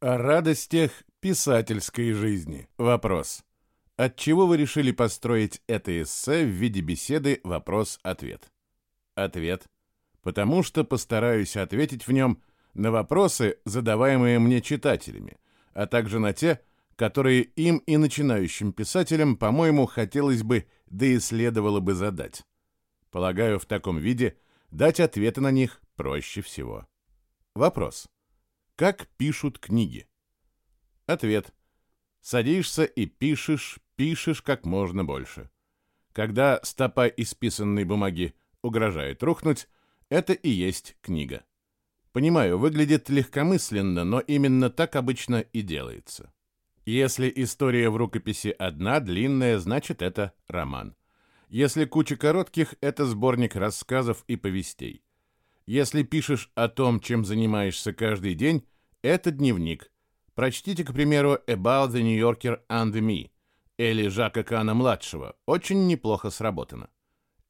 О радостях писательской жизни. Вопрос. От чего вы решили построить это эссе в виде беседы «Вопрос-ответ»? Ответ. Потому что постараюсь ответить в нем на вопросы, задаваемые мне читателями, а также на те, которые им и начинающим писателям, по-моему, хотелось бы, да и следовало бы задать. Полагаю, в таком виде дать ответы на них проще всего. Вопрос. Как пишут книги? Ответ. Садишься и пишешь, пишешь как можно больше. Когда стопа исписанной бумаги угрожает рухнуть, это и есть книга. Понимаю, выглядит легкомысленно, но именно так обычно и делается. Если история в рукописи одна, длинная, значит это роман. Если куча коротких, это сборник рассказов и повестей. Если пишешь о том, чем занимаешься каждый день, это дневник. Прочтите, к примеру, About the New Yorker and Me Эли Жака Кана-младшего. Очень неплохо сработано.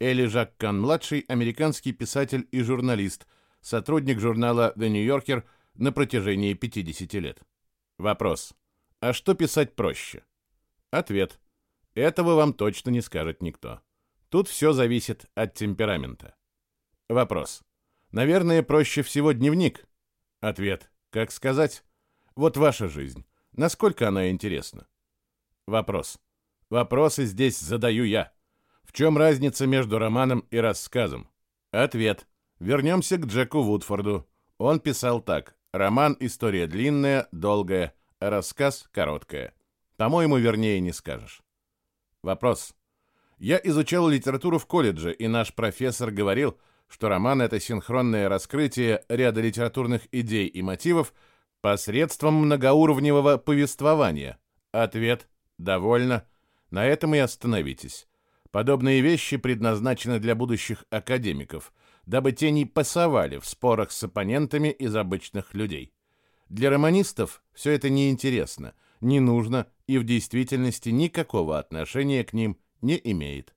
Эли Жак Кан-младший – американский писатель и журналист, сотрудник журнала The New Yorker на протяжении 50 лет. Вопрос. А что писать проще? Ответ. Этого вам точно не скажет никто. Тут все зависит от темперамента. Вопрос. Наверное, проще всего дневник. Ответ. Как сказать? Вот ваша жизнь. Насколько она интересна? Вопрос. Вопросы здесь задаю я. В чем разница между романом и рассказом? Ответ. Вернемся к Джеку Вудфорду. Он писал так. Роман – история длинная, долгая, а рассказ – короткая. По-моему, вернее не скажешь. Вопрос. Я изучал литературу в колледже, и наш профессор говорил, что роман — это синхронное раскрытие ряда литературных идей и мотивов посредством многоуровневого повествования. Ответ «Довольно». На этом и остановитесь. Подобные вещи предназначены для будущих академиков, дабы те не пасовали в спорах с оппонентами из обычных людей. Для романистов все это неинтересно, не нужно и в действительности никакого отношения к ним не имеет.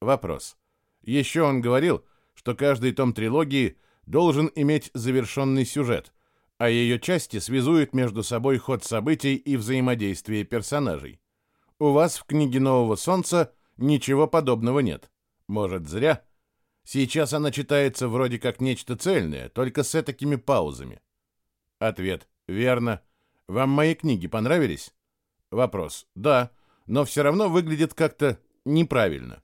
Вопрос. Еще он говорил, что каждый том трилогии должен иметь завершенный сюжет, а ее части связуют между собой ход событий и взаимодействие персонажей. У вас в книге «Нового солнца» ничего подобного нет. Может, зря? Сейчас она читается вроде как нечто цельное, только с такими паузами. Ответ. Верно. Вам мои книги понравились? Вопрос. Да, но все равно выглядит как-то неправильно.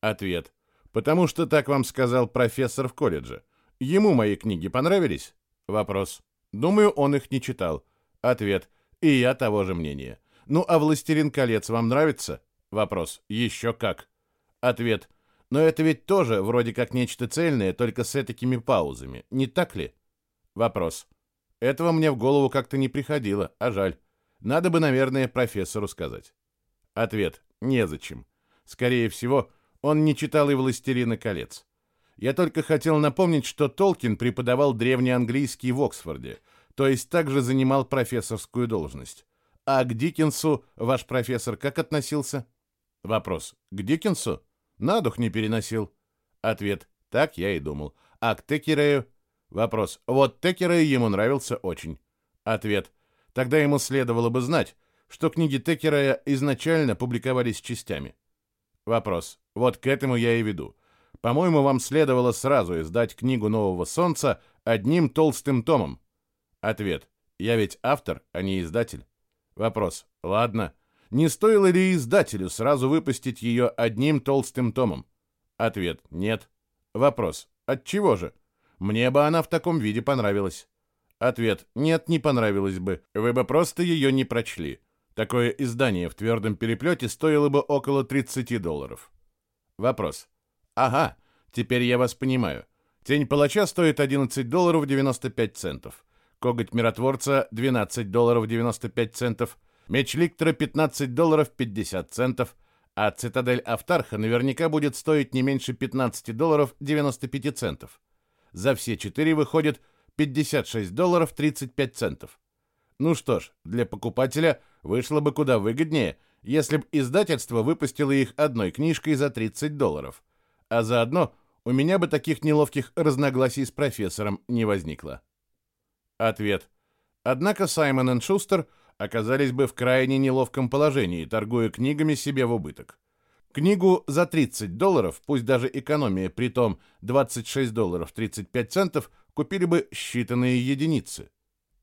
Ответ. Потому что так вам сказал профессор в колледже. Ему мои книги понравились? Вопрос. Думаю, он их не читал. Ответ. И я того же мнения. Ну, а «Властелин колец» вам нравится? Вопрос. Еще как. Ответ. Но это ведь тоже вроде как нечто цельное, только с такими паузами. Не так ли? Вопрос. Этого мне в голову как-то не приходило, а жаль. Надо бы, наверное, профессору сказать. Ответ. Незачем. Скорее всего, он не читал и «Властелина колец». Я только хотел напомнить, что Толкин преподавал древнеанглийский в Оксфорде, то есть также занимал профессорскую должность. А к Диккенсу ваш профессор как относился? Вопрос. К Диккенсу? На дух не переносил. Ответ. Так я и думал. А к Текерею? Вопрос. Вот Текерею ему нравился очень. Ответ. Тогда ему следовало бы знать, что книги Текерея изначально публиковались частями. Вопрос. Вот к этому я и веду. По-моему, вам следовало сразу издать книгу «Нового солнца» одним толстым томом. Ответ. Я ведь автор, а не издатель. Вопрос. Ладно. Не стоило ли издателю сразу выпустить ее одним толстым томом? Ответ. Нет. Вопрос. От чего же? Мне бы она в таком виде понравилась. Ответ. Нет, не понравилось бы. Вы бы просто ее не прочли. Такое издание в твердом переплете стоило бы около 30 долларов. Вопрос. Ага, теперь я вас понимаю. Тень палача стоит 11 долларов 95 центов. Коготь миротворца 12 долларов 95 центов. Меч Ликтора 15 долларов 50 центов. А цитадель Автарха наверняка будет стоить не меньше 15 долларов 95 центов. За все четыре выходит 56 долларов 35 центов. Ну что ж, для покупателя вышло бы куда выгоднее, если бы издательство выпустило их одной книжкой за 30 долларов. А заодно у меня бы таких неловких разногласий с профессором не возникло. Ответ. Однако Саймон и Шустер оказались бы в крайне неловком положении, торгуя книгами себе в убыток. Книгу за 30 долларов, пусть даже экономия, при том 26 долларов 35 центов, купили бы считанные единицы.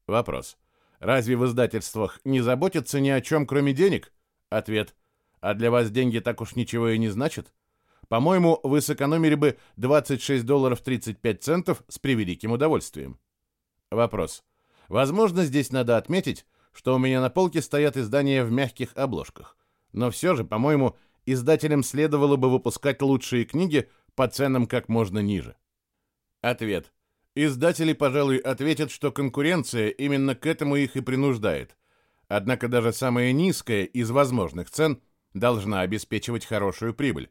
Вопрос. Разве в издательствах не заботятся ни о чем, кроме денег? Ответ. А для вас деньги так уж ничего и не значат? По-моему, вы сэкономили бы 26 долларов 35 центов с превеликим удовольствием. Вопрос. Возможно, здесь надо отметить, что у меня на полке стоят издания в мягких обложках. Но все же, по-моему, издателям следовало бы выпускать лучшие книги по ценам как можно ниже. Ответ. Издатели, пожалуй, ответят, что конкуренция именно к этому их и принуждает. Однако даже самая низкая из возможных цен должна обеспечивать хорошую прибыль.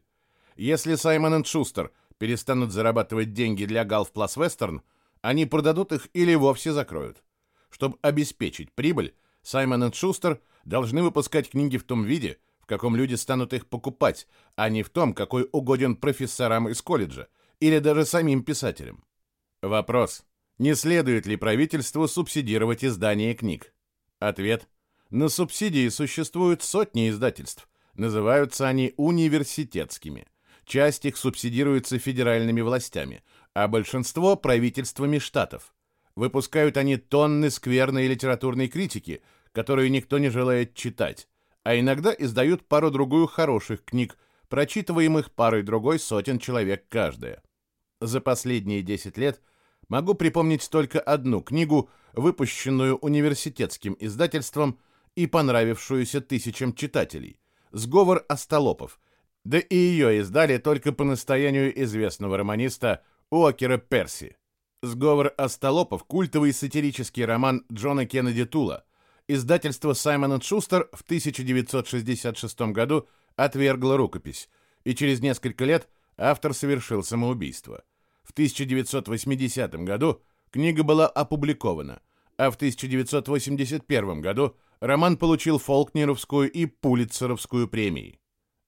Если Саймон и Шустер перестанут зарабатывать деньги для Gulf Plus Western, они продадут их или вовсе закроют. Чтобы обеспечить прибыль, Саймон и Шустер должны выпускать книги в том виде, в каком люди станут их покупать, а не в том, какой угоден профессорам из колледжа или даже самим писателям. Вопрос. Не следует ли правительству субсидировать издание книг? Ответ. На субсидии существуют сотни издательств. Называются они университетскими. Часть их субсидируется федеральными властями, а большинство – правительствами штатов. Выпускают они тонны скверной литературной критики, которую никто не желает читать, а иногда издают пару-другую хороших книг, прочитываемых парой-другой сотен человек каждая. За последние 10 лет могу припомнить только одну книгу, выпущенную университетским издательством и понравившуюся тысячам читателей «Сговор остолопов», да и ее издали только по настоянию известного романиста Уокера Перси. «Сговор остолопов» — культовый сатирический роман Джона Кеннеди Тула. Издательство Саймон Шустер в 1966 году отвергло рукопись, и через несколько лет автор совершил самоубийство. В 1980 году книга была опубликована, а в 1981 году роман получил Фолкнеровскую и Пулитцеровскую премии.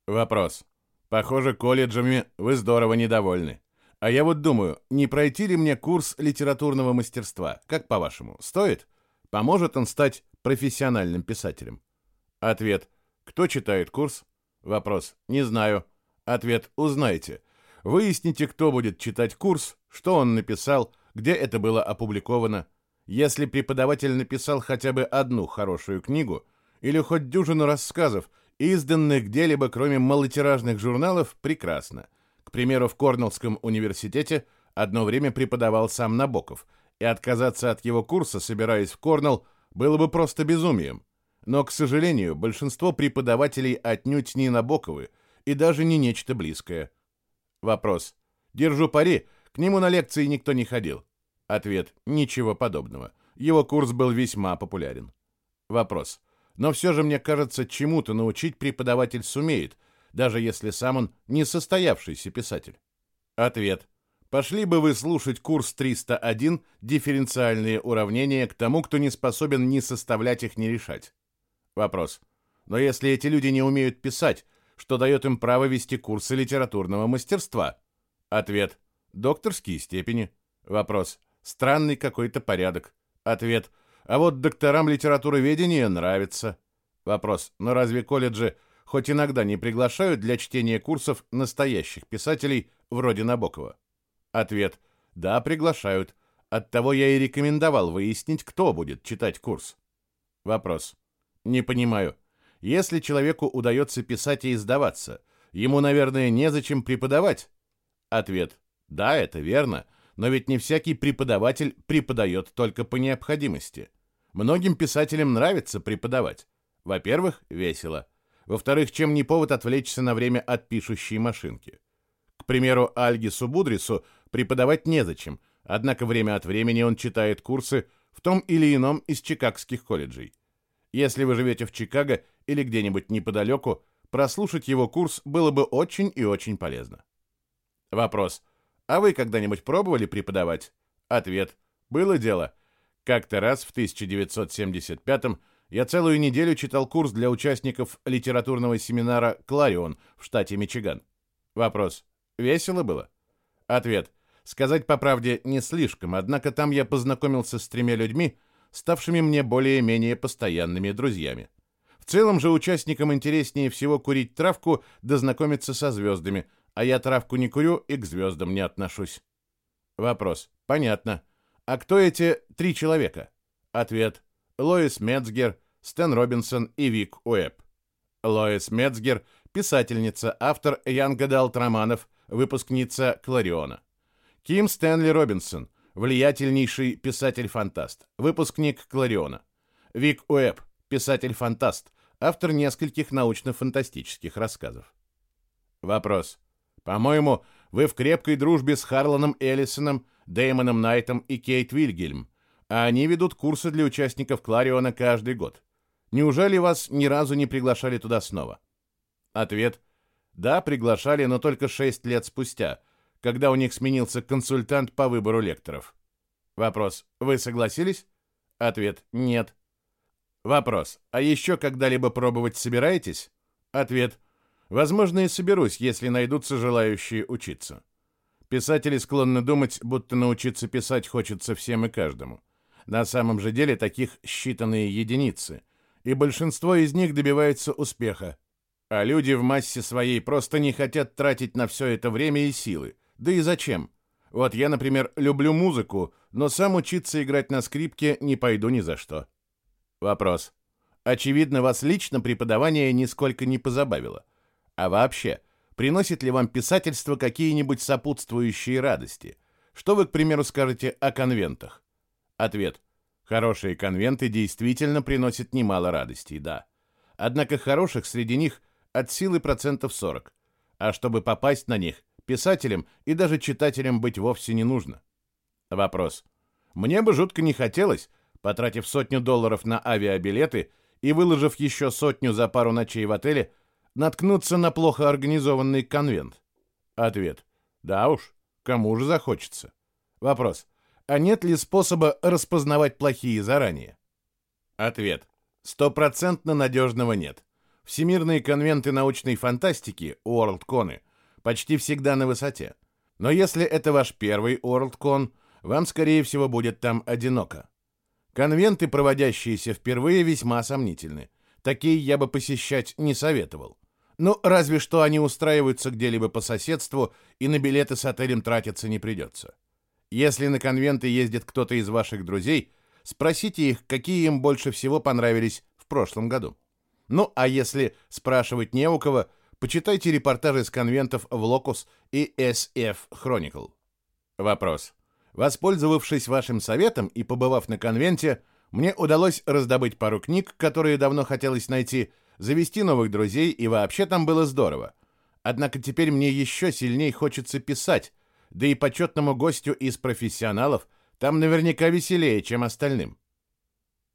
Вопрос. Похоже, колледжами вы здорово недовольны. А я вот думаю, не пройти ли мне курс литературного мастерства? Как по-вашему, стоит? Поможет он стать профессиональным писателем? Ответ. Кто читает курс? Вопрос. Не знаю. Ответ. Узнаете. Выясните, кто будет читать курс, что он написал, где это было опубликовано. Если преподаватель написал хотя бы одну хорошую книгу или хоть дюжину рассказов, изданных где-либо, кроме малотиражных журналов, прекрасно. К примеру, в Корнеллском университете одно время преподавал сам Набоков, и отказаться от его курса, собираясь в Корнелл, было бы просто безумием. Но, к сожалению, большинство преподавателей отнюдь не Набоковы и даже не нечто близкое. Вопрос. Держу пари, к нему на лекции никто не ходил. Ответ. Ничего подобного. Его курс был весьма популярен. Вопрос но все же, мне кажется, чему-то научить преподаватель сумеет, даже если сам он не состоявшийся писатель. Ответ. Пошли бы вы слушать курс 301 «Дифференциальные уравнения» к тому, кто не способен ни составлять их, ни решать. Вопрос. Но если эти люди не умеют писать, что дает им право вести курсы литературного мастерства? Ответ. Докторские степени. Вопрос. Странный какой-то порядок. Ответ. А вот докторам литературоведения нравится. Вопрос, но разве колледжи хоть иногда не приглашают для чтения курсов настоящих писателей вроде Набокова? Ответ, да, приглашают. Оттого я и рекомендовал выяснить, кто будет читать курс. Вопрос, не понимаю. Если человеку удается писать и издаваться, ему, наверное, незачем преподавать? Ответ, да, это верно, но ведь не всякий преподаватель преподает только по необходимости. Многим писателям нравится преподавать. Во-первых, весело. Во-вторых, чем не повод отвлечься на время от пишущей машинки. К примеру, Альгису Будрису преподавать незачем, однако время от времени он читает курсы в том или ином из чикагских колледжей. Если вы живете в Чикаго или где-нибудь неподалеку, прослушать его курс было бы очень и очень полезно. Вопрос. А вы когда-нибудь пробовали преподавать? Ответ. Было дело. Как-то раз в 1975-м я целую неделю читал курс для участников литературного семинара «Кларион» в штате Мичиган. Вопрос. Весело было? Ответ. Сказать по правде не слишком, однако там я познакомился с тремя людьми, ставшими мне более-менее постоянными друзьями. Целом же участникам интереснее всего курить травку да знакомиться со звездами, а я травку не курю и к звездам не отношусь. Вопрос. Понятно. А кто эти три человека? Ответ. Лоис Мецгер, Стэн Робинсон и Вик Уэбб. Лоис Мецгер – писательница, автор Янга Далт романов, выпускница Клариона. Ким Стэнли Робинсон – влиятельнейший писатель-фантаст, выпускник Клариона. Вик Уэбб – писатель-фантаст, автор нескольких научно-фантастических рассказов. Вопрос. По-моему, вы в крепкой дружбе с Харланом Эллисоном, Дэймоном Найтом и Кейт Вильгельм, а они ведут курсы для участников Клариона каждый год. Неужели вас ни разу не приглашали туда снова? Ответ. Да, приглашали, но только 6 лет спустя, когда у них сменился консультант по выбору лекторов. Вопрос. Вы согласились? Ответ. Нет. Вопрос. А еще когда-либо пробовать собираетесь? Ответ. Возможно, и соберусь, если найдутся желающие учиться. Писатели склонны думать, будто научиться писать хочется всем и каждому. На самом же деле таких считанные единицы, и большинство из них добивается успеха. А люди в массе своей просто не хотят тратить на все это время и силы. Да и зачем? Вот я, например, люблю музыку, но сам учиться играть на скрипке не пойду ни за что. Вопрос. Очевидно, вас лично преподавание нисколько не позабавило. А вообще, приносит ли вам писательство какие-нибудь сопутствующие радости? Что вы, к примеру, скажете о конвентах? Ответ. Хорошие конвенты действительно приносят немало радостей, да. Однако хороших среди них от силы процентов 40. А чтобы попасть на них, писателям и даже читателям быть вовсе не нужно. Вопрос. Мне бы жутко не хотелось, потратив сотню долларов на авиабилеты и выложив еще сотню за пару ночей в отеле, наткнуться на плохо организованный конвент. Ответ. Да уж, кому же захочется. Вопрос а нет ли способа распознавать плохие заранее? Ответ. Стопроцентно надежного нет. Всемирные конвенты научной фантастики, WorldCon, почти всегда на высоте. Но если это ваш первый WorldCon, вам, скорее всего, будет там одиноко. Конвенты, проводящиеся впервые, весьма сомнительны. Такие я бы посещать не советовал. Ну, разве что они устраиваются где-либо по соседству, и на билеты с отелем тратиться не придется. Если на конвенты ездит кто-то из ваших друзей, спросите их, какие им больше всего понравились в прошлом году. Ну, а если спрашивать не у кого, почитайте репортажи с конвентов в Locus и SF Chronicle. Вопрос. Воспользовавшись вашим советом и побывав на конвенте, мне удалось раздобыть пару книг, которые давно хотелось найти, завести новых друзей, и вообще там было здорово. Однако теперь мне еще сильнее хочется писать, да и почетному гостю из профессионалов там наверняка веселее, чем остальным.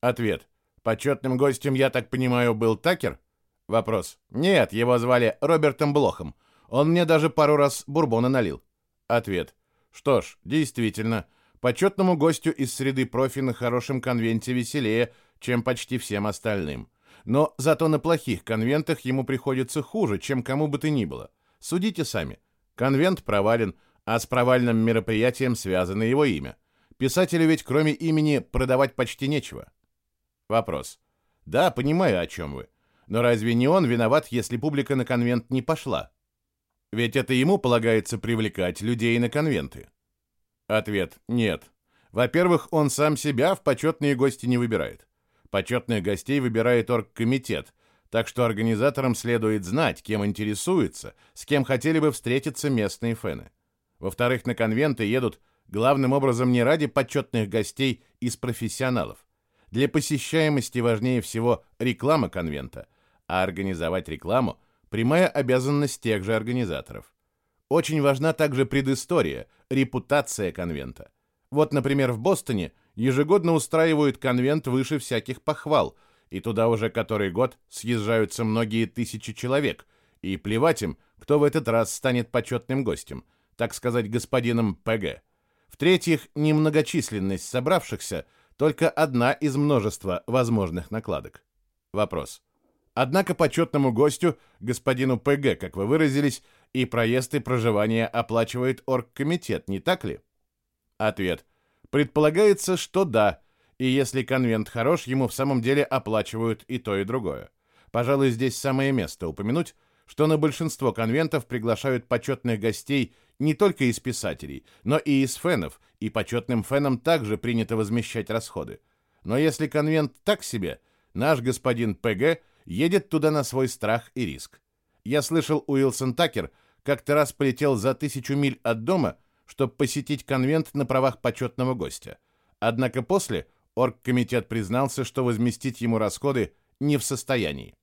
Ответ. Почетным гостем, я так понимаю, был Такер? Вопрос. Нет, его звали Робертом Блохом. Он мне даже пару раз бурбона налил. Ответ. Что ж, действительно, почетному гостю из среды профи на хорошем конвенте веселее, чем почти всем остальным. Но зато на плохих конвентах ему приходится хуже, чем кому бы то ни было. Судите сами. Конвент провален, а с провальным мероприятием связано его имя. Писателю ведь кроме имени продавать почти нечего. Вопрос. Да, понимаю, о чем вы. Но разве не он виноват, если публика на конвент не пошла? Ведь это ему полагается привлекать людей на конвенты. Ответ. Нет. Во-первых, он сам себя в почетные гости не выбирает. Почетных гостей выбирает оргкомитет, так что организаторам следует знать, кем интересуются, с кем хотели бы встретиться местные фэны. Во-вторых, на конвенты едут главным образом не ради почетных гостей из профессионалов. Для посещаемости важнее всего реклама конвента, а организовать рекламу – прямая обязанность тех же организаторов. Очень важна также предыстория, репутация конвента. Вот, например, в Бостоне ежегодно устраивают конвент выше всяких похвал, и туда уже который год съезжаются многие тысячи человек, и плевать им, кто в этот раз станет почетным гостем – так сказать, господином ПГ. В-третьих, немногочисленность собравшихся – только одна из множества возможных накладок. Вопрос. Однако почетному гостю, господину ПГ, как вы выразились, и проезд и проживание оплачивает оргкомитет, не так ли? Ответ. Предполагается, что да, И если конвент хорош, ему в самом деле оплачивают и то, и другое. Пожалуй, здесь самое место упомянуть, что на большинство конвентов приглашают почетных гостей не только из писателей, но и из фенов, и почетным фенам также принято возмещать расходы. Но если конвент так себе, наш господин ПГ едет туда на свой страх и риск. Я слышал, Уилсон Такер как-то раз полетел за тысячу миль от дома, чтобы посетить конвент на правах почетного гостя. Однако после оргкомитет признался, что возместить ему расходы не в состоянии.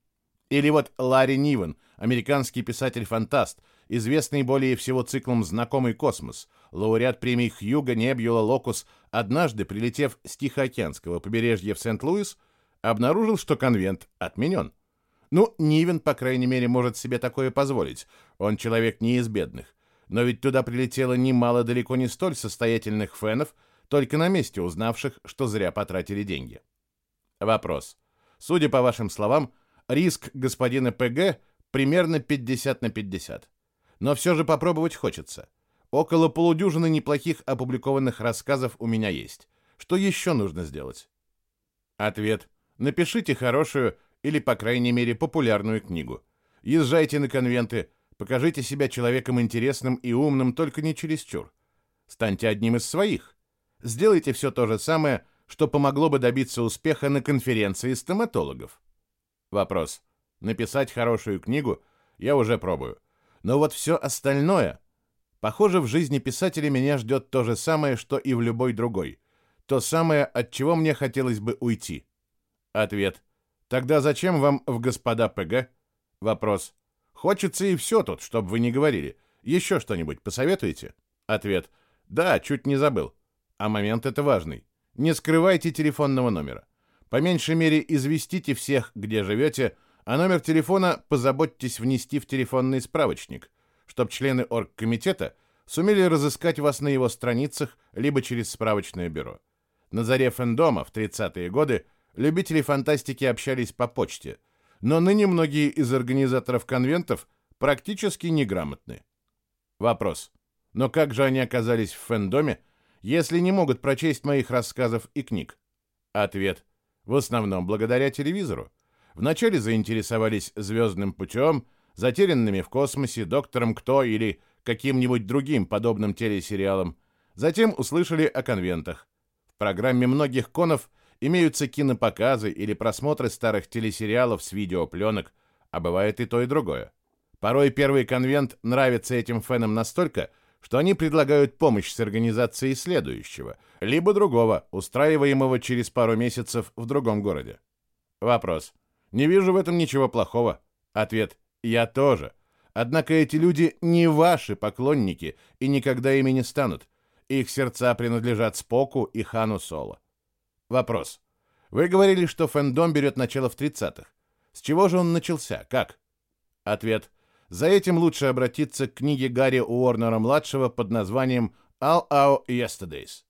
Или вот Ларри Нивен, американский писатель-фантаст, известный более всего циклом «Знакомый космос», лауреат премий Хьюга Небьюла Локус, однажды, прилетев с Тихоокеанского побережья в Сент-Луис, обнаружил, что конвент отменен. Ну, Нивен, по крайней мере, может себе такое позволить. Он человек не из бедных. Но ведь туда прилетело немало далеко не столь состоятельных фенов, только на месте узнавших, что зря потратили деньги. Вопрос. Судя по вашим словам, Риск господина ПГ примерно 50 на 50. Но все же попробовать хочется. Около полудюжины неплохих опубликованных рассказов у меня есть. Что еще нужно сделать? Ответ. Напишите хорошую или, по крайней мере, популярную книгу. Езжайте на конвенты, покажите себя человеком интересным и умным, только не чересчур. Станьте одним из своих. Сделайте все то же самое, что помогло бы добиться успеха на конференции стоматологов. Вопрос. Написать хорошую книгу я уже пробую. Но вот все остальное... Похоже, в жизни писателя меня ждет то же самое, что и в любой другой. То самое, от чего мне хотелось бы уйти. Ответ. Тогда зачем вам в господа ПГ? Вопрос. Хочется и все тут, чтобы вы не говорили. Еще что-нибудь посоветуете? Ответ. Да, чуть не забыл. А момент это важный. Не скрывайте телефонного номера. По меньшей мере известите всех, где живете, а номер телефона позаботьтесь внести в телефонный справочник, чтобы члены оргкомитета сумели разыскать вас на его страницах либо через справочное бюро. На заре фэндома в 30-е годы любители фантастики общались по почте, но ныне многие из организаторов конвентов практически неграмотны. Вопрос. Но как же они оказались в фэндоме, если не могут прочесть моих рассказов и книг? Ответ. В основном благодаря телевизору. Вначале заинтересовались «Звездным путем», «Затерянными в космосе», «Доктором Кто» или каким-нибудь другим подобным телесериалом. Затем услышали о конвентах. В программе многих конов имеются кинопоказы или просмотры старых телесериалов с видеопленок, а бывает и то, и другое. Порой первый конвент нравится этим фенам настолько, что они предлагают помощь с организацией следующего, либо другого, устраиваемого через пару месяцев в другом городе. Вопрос. Не вижу в этом ничего плохого. Ответ. Я тоже. Однако эти люди не ваши поклонники и никогда ими не станут. Их сердца принадлежат Споку и Хану Соло. Вопрос. Вы говорили, что фэндом берет начало в 30-х. С чего же он начался? Как? Ответ. За этим лучше обратиться к книге Гарри Уорнера-младшего под названием «All Our Yesterdays».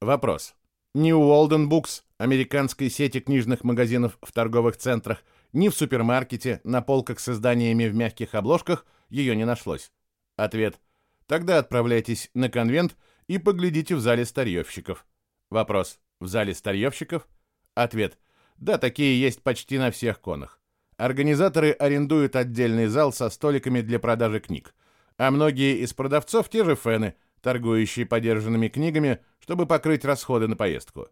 Вопрос. Ни у Walden Books, американской сети книжных магазинов в торговых центрах, ни в супермаркете на полках с изданиями в мягких обложках ее не нашлось. Ответ. Тогда отправляйтесь на конвент и поглядите в зале старьевщиков. Вопрос. В зале старьевщиков? Ответ. Да, такие есть почти на всех конах. Организаторы арендуют отдельный зал со столиками для продажи книг, а многие из продавцов те же фэны, торгующие подержанными книгами, чтобы покрыть расходы на поездку.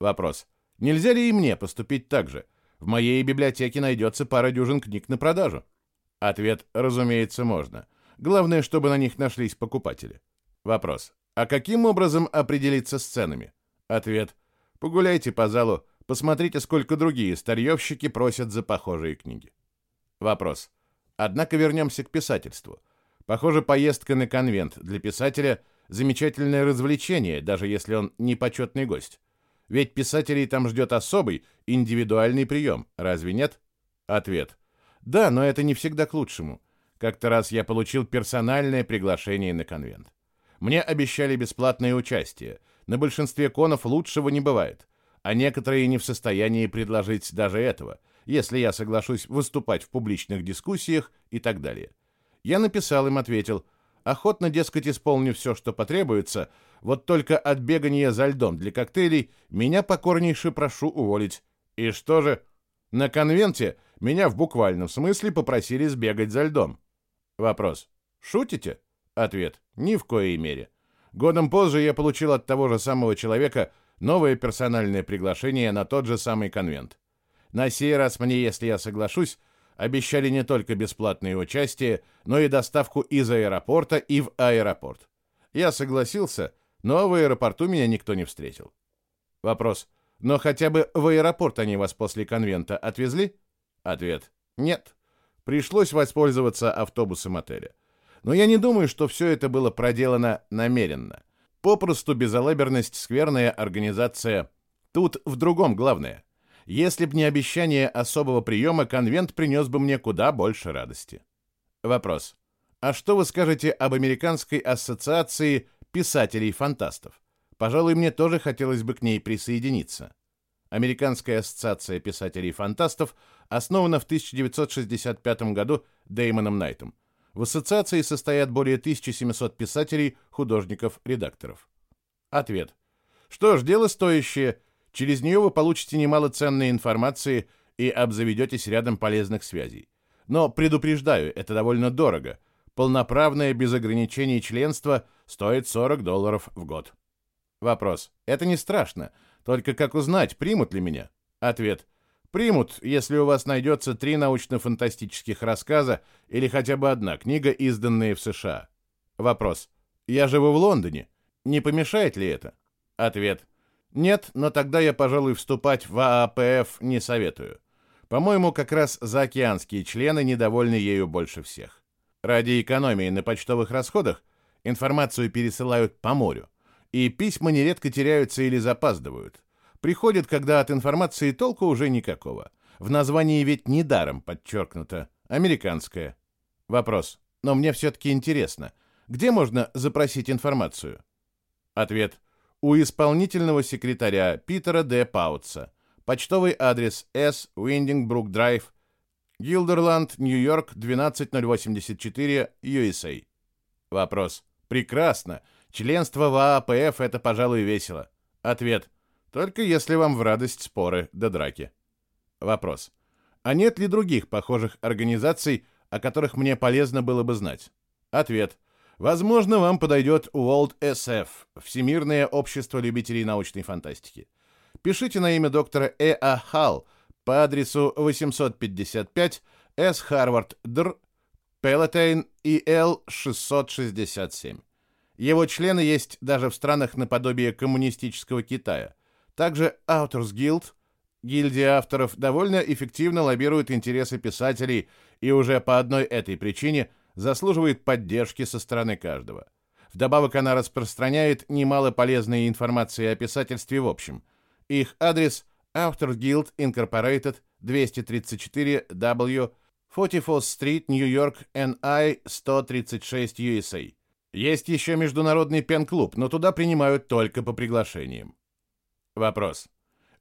Вопрос. Нельзя ли и мне поступить так же? В моей библиотеке найдется пара дюжин книг на продажу. Ответ, разумеется, можно. Главное, чтобы на них нашлись покупатели. Вопрос. А каким образом определиться с ценами? Ответ. Погуляйте по залу, Посмотрите, сколько другие старьевщики просят за похожие книги. Вопрос. Однако вернемся к писательству. Похоже, поездка на конвент для писателя – замечательное развлечение, даже если он не почетный гость. Ведь писателей там ждет особый, индивидуальный прием, разве нет? Ответ. Да, но это не всегда к лучшему. Как-то раз я получил персональное приглашение на конвент. Мне обещали бесплатное участие. На большинстве конов лучшего не бывает а некоторые не в состоянии предложить даже этого, если я соглашусь выступать в публичных дискуссиях и так далее. Я написал им, ответил, охотно, дескать, исполню все, что потребуется, Вот только от бегания за льдом для коктейлей меня покорнейше прошу уволить. И что же? На конвенте меня в буквальном смысле попросили сбегать за льдом. Вопрос. Шутите? Ответ. Ни в коей мере. Годом позже я получил от того же самого человека новое персональное приглашение на тот же самый конвент. На сей раз мне, если я соглашусь, обещали не только бесплатное участие, но и доставку из аэропорта и в аэропорт. Я согласился, но в аэропорту меня никто не встретил. Вопрос. Но хотя бы в аэропорт они вас после конвента отвезли? Ответ. Нет. Пришлось воспользоваться автобусом отеля. Но я не думаю, что все это было проделано намеренно. Попросту безалаберность, скверная организация. Тут в другом главное. Если б не обещание особого приема, конвент принес бы мне куда больше радости. Вопрос. А что вы скажете об Американской ассоциации писателей-фантастов? Пожалуй, мне тоже хотелось бы к ней присоединиться. Американская ассоциация писателей-фантастов основана в 1965 году Дэймоном Найтом. В ассоциации состоят более 1700 писателей, художников, редакторов. Ответ. Что ж, дело стоящее. Через нее вы получите немало ценной информации и обзаведетесь рядом полезных связей. Но предупреждаю, это довольно дорого – Полноправное без ограничений членство стоит 40 долларов в год. Вопрос. Это не страшно. Только как узнать, примут ли меня? Ответ. Примут, если у вас найдется три научно-фантастических рассказа или хотя бы одна книга, изданная в США. Вопрос. Я живу в Лондоне. Не помешает ли это? Ответ. Нет, но тогда я, пожалуй, вступать в ААПФ не советую. По-моему, как раз заокеанские члены недовольны ею больше всех. Ради экономии на почтовых расходах информацию пересылают по морю, и письма нередко теряются или запаздывают. Приходит, когда от информации толку уже никакого. В названии ведь недаром подчеркнуто «американская». Вопрос. Но мне все-таки интересно, где можно запросить информацию? Ответ. У исполнительного секретаря Питера Д. Паутса. Почтовый адрес S. Уиндинг Драйв, Гилдерланд, Нью-Йорк, 12084, USA. Вопрос. Прекрасно. Членство в ААПФ – это, пожалуй, весело. Ответ. Только если вам в радость споры до драки. Вопрос. А нет ли других похожих организаций, о которых мне полезно было бы знать? Ответ. Возможно, вам подойдет World SF, Всемирное общество любителей научной фантастики. Пишите на имя доктора Э. А. Халл, по адресу 855 С. Харвард Др. Пелотейн ИЛ 667. Его члены есть даже в странах наподобие коммунистического Китая. Также Authors Guild, гильдия авторов, довольно эффективно лоббирует интересы писателей и уже по одной этой причине заслуживает поддержки со стороны каждого. Вдобавок она распространяет немало полезной информации о писательстве в общем. Их адрес – Authors Guild Incorporated 234 W 44th Street, Нью-Йорк, NI 136 USA. Есть еще международный пен-клуб, но туда принимают только по приглашениям. Вопрос.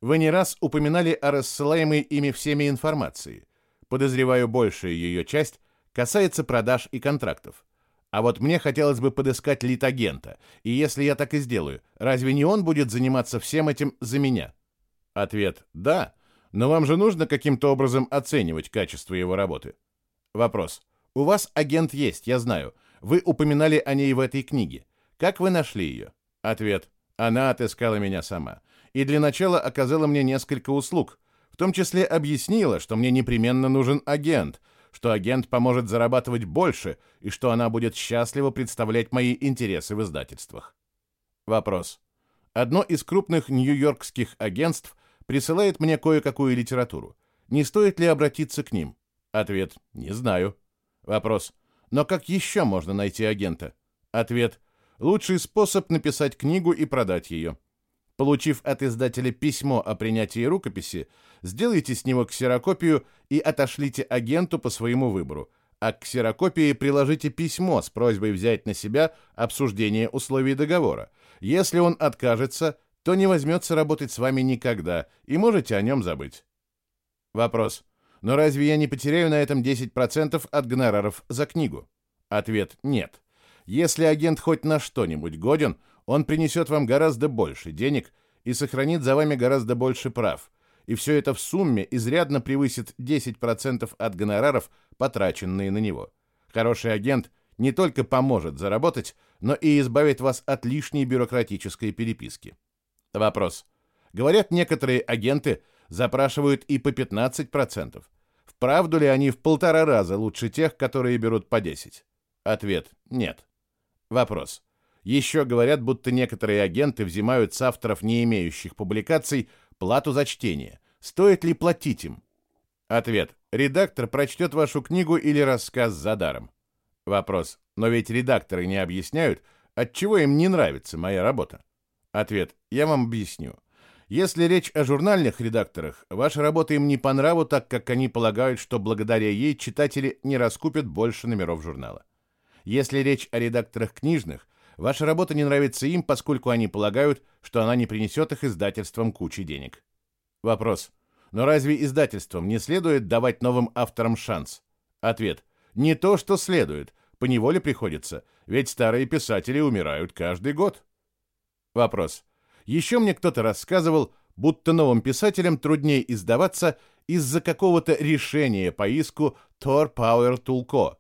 Вы не раз упоминали о рассылаемой ими всеми информации. Подозреваю, большая ее часть касается продаж и контрактов. А вот мне хотелось бы подыскать лид-агента, и если я так и сделаю, разве не он будет заниматься всем этим за меня? Ответ «да», но вам же нужно каким-то образом оценивать качество его работы. Вопрос. У вас агент есть, я знаю. Вы упоминали о ней в этой книге. Как вы нашли ее? Ответ. Она отыскала меня сама. И для начала оказала мне несколько услуг. В том числе объяснила, что мне непременно нужен агент, что агент поможет зарабатывать больше и что она будет счастливо представлять мои интересы в издательствах. Вопрос. Одно из крупных нью-йоркских агентств присылает мне кое-какую литературу. Не стоит ли обратиться к ним? Ответ – не знаю. Вопрос. Но как еще можно найти агента? Ответ. Лучший способ написать книгу и продать ее. Получив от издателя письмо о принятии рукописи, сделайте с него ксерокопию и отошлите агенту по своему выбору, а к ксерокопии приложите письмо с просьбой взять на себя обсуждение условий договора. Если он откажется, то не возьмется работать с вами никогда, и можете о нем забыть. Вопрос. Но разве я не потеряю на этом 10% от гонораров за книгу? Ответ – нет. Если агент хоть на что-нибудь годен, Он принесет вам гораздо больше денег и сохранит за вами гораздо больше прав. И все это в сумме изрядно превысит 10% от гонораров, потраченные на него. Хороший агент не только поможет заработать, но и избавит вас от лишней бюрократической переписки. Вопрос. Говорят, некоторые агенты запрашивают и по 15%. Вправду ли они в полтора раза лучше тех, которые берут по 10? Ответ – нет. Вопрос. Еще говорят, будто некоторые агенты взимают с авторов, не имеющих публикаций, плату за чтение. Стоит ли платить им? Ответ. Редактор прочтет вашу книгу или рассказ за даром. Вопрос. Но ведь редакторы не объясняют, отчего им не нравится моя работа. Ответ. Я вам объясню. Если речь о журнальных редакторах, ваша работа им не по нраву, так как они полагают, что благодаря ей читатели не раскупят больше номеров журнала. Если речь о редакторах книжных, ваша работа не нравится им, поскольку они полагают, что она не принесет их издательствам кучи денег. Вопрос. Но разве издательствам не следует давать новым авторам шанс? Ответ. Не то, что следует. Поневоле приходится, ведь старые писатели умирают каждый год. Вопрос. Еще мне кто-то рассказывал, будто новым писателям труднее издаваться из-за какого-то решения по иску Power Toolco.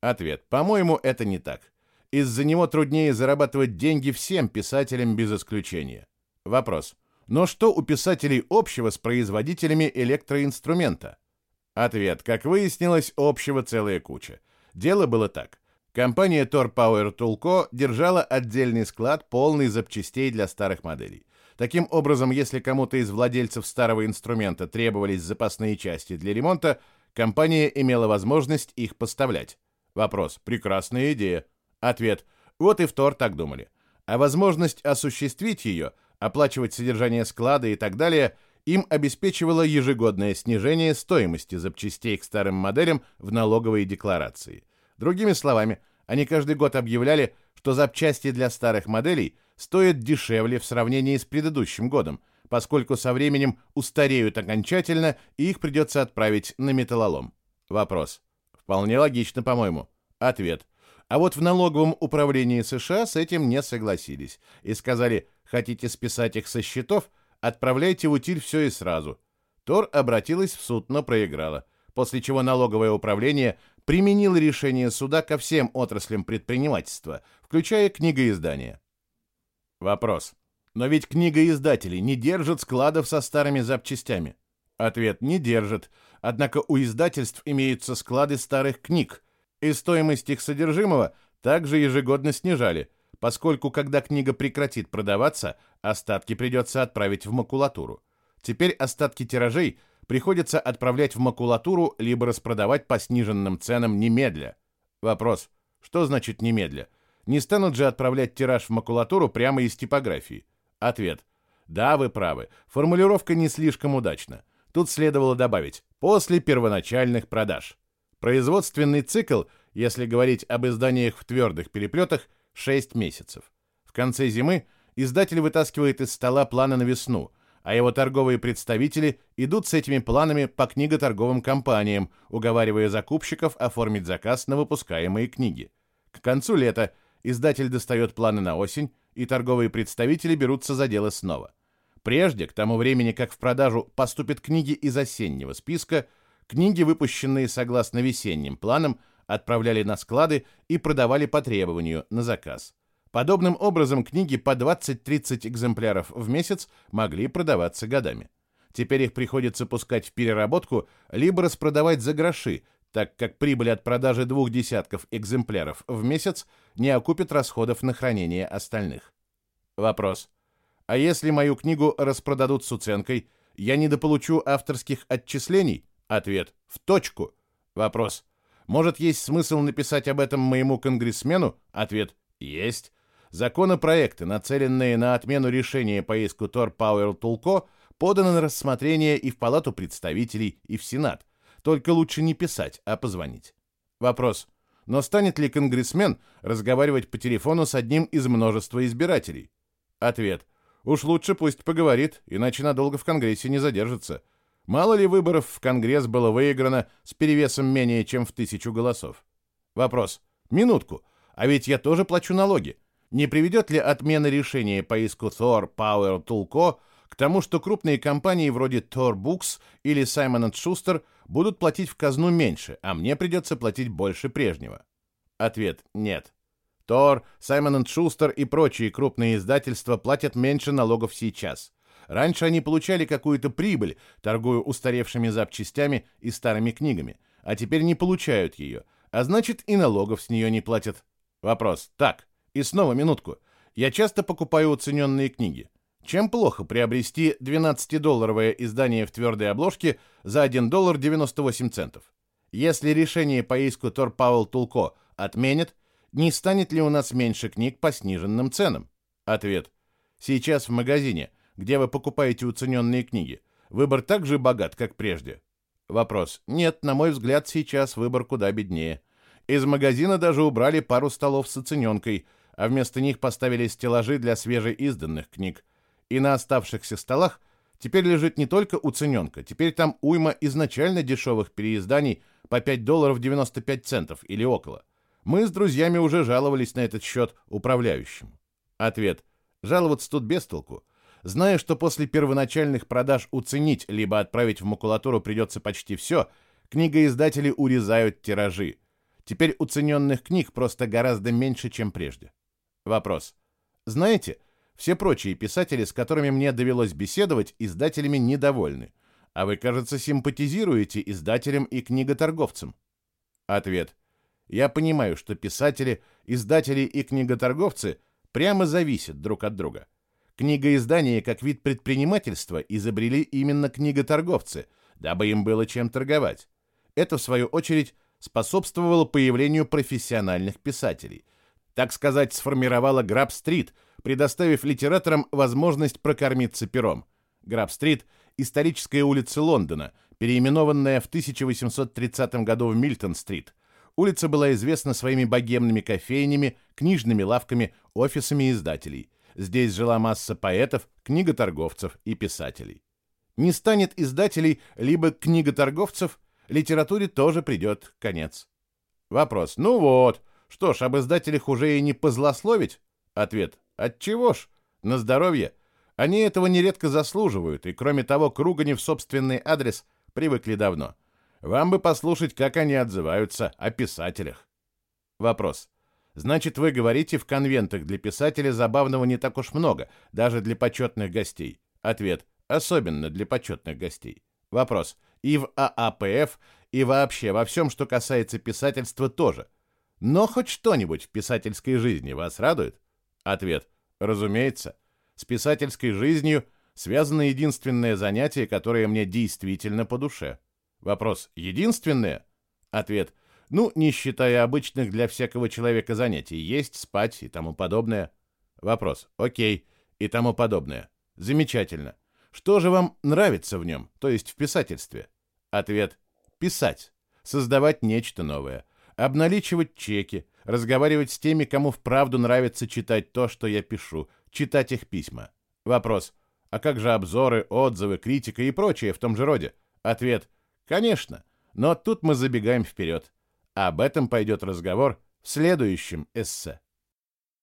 Ответ. По-моему, это не так. Из-за него труднее зарабатывать деньги всем писателям без исключения. Вопрос. Но что у писателей общего с производителями электроинструмента? Ответ. Как выяснилось, общего целая куча. Дело было так. Компания Tor Power Toolco держала отдельный склад, полный запчастей для старых моделей. Таким образом, если кому-то из владельцев старого инструмента требовались запасные части для ремонта, компания имела возможность их поставлять. Вопрос. Прекрасная идея. Ответ. Вот и в Тор так думали. А возможность осуществить ее, оплачивать содержание склада и так далее, им обеспечивало ежегодное снижение стоимости запчастей к старым моделям в налоговой декларации – Другими словами, они каждый год объявляли, что запчасти для старых моделей стоят дешевле в сравнении с предыдущим годом, поскольку со временем устареют окончательно и их придется отправить на металлолом. Вопрос. Вполне логично, по-моему. Ответ. А вот в налоговом управлении США с этим не согласились и сказали, хотите списать их со счетов, отправляйте в утиль все и сразу. Тор обратилась в суд, но проиграла, после чего налоговое управление применил решение суда ко всем отраслям предпринимательства, включая книгоиздание. Вопрос. Но ведь книгоиздатели не держат складов со старыми запчастями. Ответ. Не держат. Однако у издательств имеются склады старых книг, и стоимость их содержимого также ежегодно снижали, поскольку когда книга прекратит продаваться, остатки придется отправить в макулатуру. Теперь остатки тиражей – приходится отправлять в макулатуру либо распродавать по сниженным ценам немедля. Вопрос. Что значит немедля? Не станут же отправлять тираж в макулатуру прямо из типографии? Ответ. Да, вы правы. Формулировка не слишком удачна. Тут следовало добавить «после первоначальных продаж». Производственный цикл, если говорить об изданиях в твердых переплетах, 6 месяцев. В конце зимы издатель вытаскивает из стола планы на весну, а его торговые представители идут с этими планами по книготорговым компаниям, уговаривая закупщиков оформить заказ на выпускаемые книги. К концу лета издатель достает планы на осень, и торговые представители берутся за дело снова. Прежде, к тому времени, как в продажу поступят книги из осеннего списка, книги, выпущенные согласно весенним планам, отправляли на склады и продавали по требованию на заказ. Подобным образом книги по 20-30 экземпляров в месяц могли продаваться годами. Теперь их приходится пускать в переработку, либо распродавать за гроши, так как прибыль от продажи двух десятков экземпляров в месяц не окупит расходов на хранение остальных. Вопрос. А если мою книгу распродадут с уценкой, я недополучу авторских отчислений? Ответ. В точку. Вопрос. Может, есть смысл написать об этом моему конгрессмену? Ответ. Есть. Законопроекты, нацеленные на отмену решения по иску Тор Пауэр Тулко, поданы на рассмотрение и в Палату представителей, и в Сенат. Только лучше не писать, а позвонить. Вопрос. Но станет ли конгрессмен разговаривать по телефону с одним из множества избирателей? Ответ. Уж лучше пусть поговорит, иначе надолго в Конгрессе не задержится. Мало ли выборов в Конгресс было выиграно с перевесом менее чем в тысячу голосов. Вопрос. Минутку. А ведь я тоже плачу налоги. Не приведет ли отмена решения по иску Thor Power Tool к тому, что крупные компании вроде Tor Books или Simon Schuster будут платить в казну меньше, а мне придется платить больше прежнего? Ответ – нет. Тор, Саймон Шустер и прочие крупные издательства платят меньше налогов сейчас. Раньше они получали какую-то прибыль, торгуя устаревшими запчастями и старыми книгами, а теперь не получают ее, а значит и налогов с нее не платят. Вопрос. Так, и снова минутку. Я часто покупаю уцененные книги. Чем плохо приобрести 12-долларовое издание в твердой обложке за 1 доллар 98 центов? Если решение по иску Тор Пауэлл Тулко отменят, не станет ли у нас меньше книг по сниженным ценам? Ответ. Сейчас в магазине, где вы покупаете уцененные книги, выбор так же богат, как прежде. Вопрос. Нет, на мой взгляд, сейчас выбор куда беднее. Из магазина даже убрали пару столов с оцененкой, а вместо них поставили стеллажи для свежеизданных книг. И на оставшихся столах теперь лежит не только уцененка, теперь там уйма изначально дешевых переизданий по 5 долларов 95 центов или около. Мы с друзьями уже жаловались на этот счет управляющему. Ответ. Жаловаться тут без толку. Зная, что после первоначальных продаж уценить либо отправить в макулатуру придется почти все, книгоиздатели урезают тиражи. Теперь уцененных книг просто гораздо меньше, чем прежде. Вопрос. Знаете, все прочие писатели, с которыми мне довелось беседовать, издателями недовольны. А вы, кажется, симпатизируете издателям и книготорговцам. Ответ. Я понимаю, что писатели, издатели и книготорговцы прямо зависят друг от друга. Книгоиздание как вид предпринимательства изобрели именно книготорговцы, дабы им было чем торговать. Это, в свою очередь, способствовало появлению профессиональных писателей. Так сказать, сформировало Граб-стрит, предоставив литераторам возможность прокормиться пером. Граб-стрит – историческая улица Лондона, переименованная в 1830 году в Мильтон-стрит – Улица была известна своими богемными кофейнями, книжными лавками, офисами издателей. Здесь жила масса поэтов, книготорговцев и писателей. Не станет издателей либо книготорговцев, литературе тоже придет конец. Вопрос. Ну вот, что ж, об издателях уже и не позлословить? Ответ. Отчего ж? На здоровье. Они этого нередко заслуживают, и кроме того, к ругани в собственный адрес привыкли давно. Вам бы послушать, как они отзываются о писателях. Вопрос. Значит, вы говорите, в конвентах для писателя забавного не так уж много, даже для почетных гостей. Ответ. Особенно для почетных гостей. Вопрос. И в ААПФ, и вообще во всем, что касается писательства, тоже. Но хоть что-нибудь в писательской жизни вас радует? Ответ. Разумеется. С писательской жизнью связано единственное занятие, которое мне действительно по душе – Вопрос «единственное?» Ответ «ну, не считая обычных для всякого человека занятий, есть, спать и тому подобное». Вопрос «окей» и тому подобное. Замечательно. Что же вам нравится в нем, то есть в писательстве? Ответ «писать», создавать нечто новое, обналичивать чеки, разговаривать с теми, кому вправду нравится читать то, что я пишу, читать их письма. Вопрос «а как же обзоры, отзывы, критика и прочее в том же роде?» Ответ Конечно, но тут мы забегаем вперед. Об этом пойдет разговор в следующем эссе.